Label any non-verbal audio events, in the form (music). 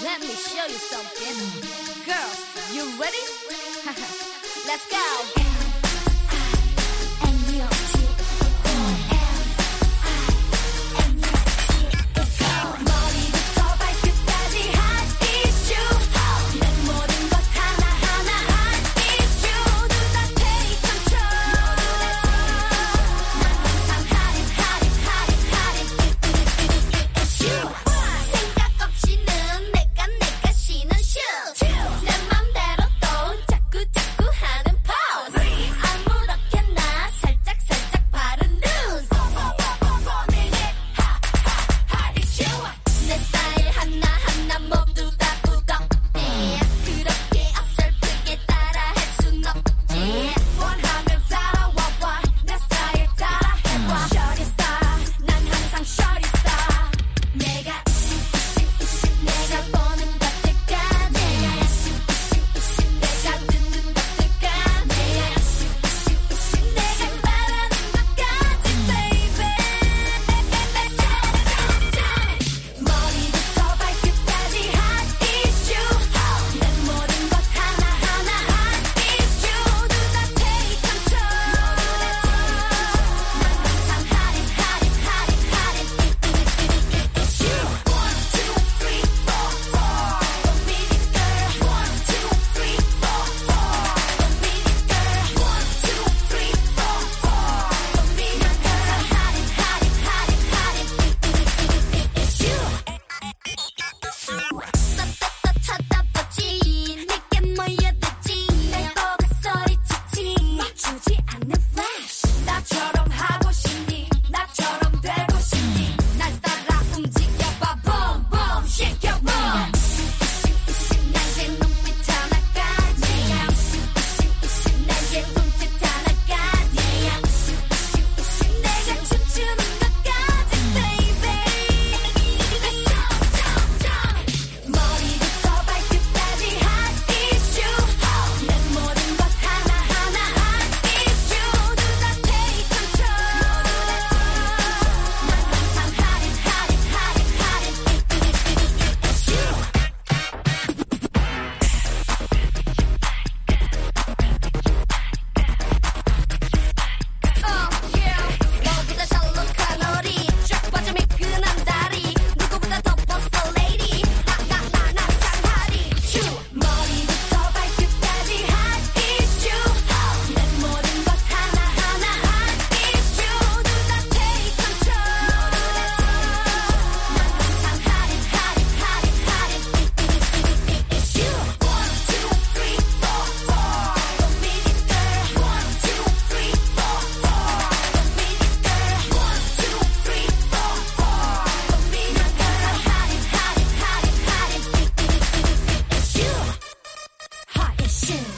show you something. Girls, you ready? (laughs) Let's go. Two.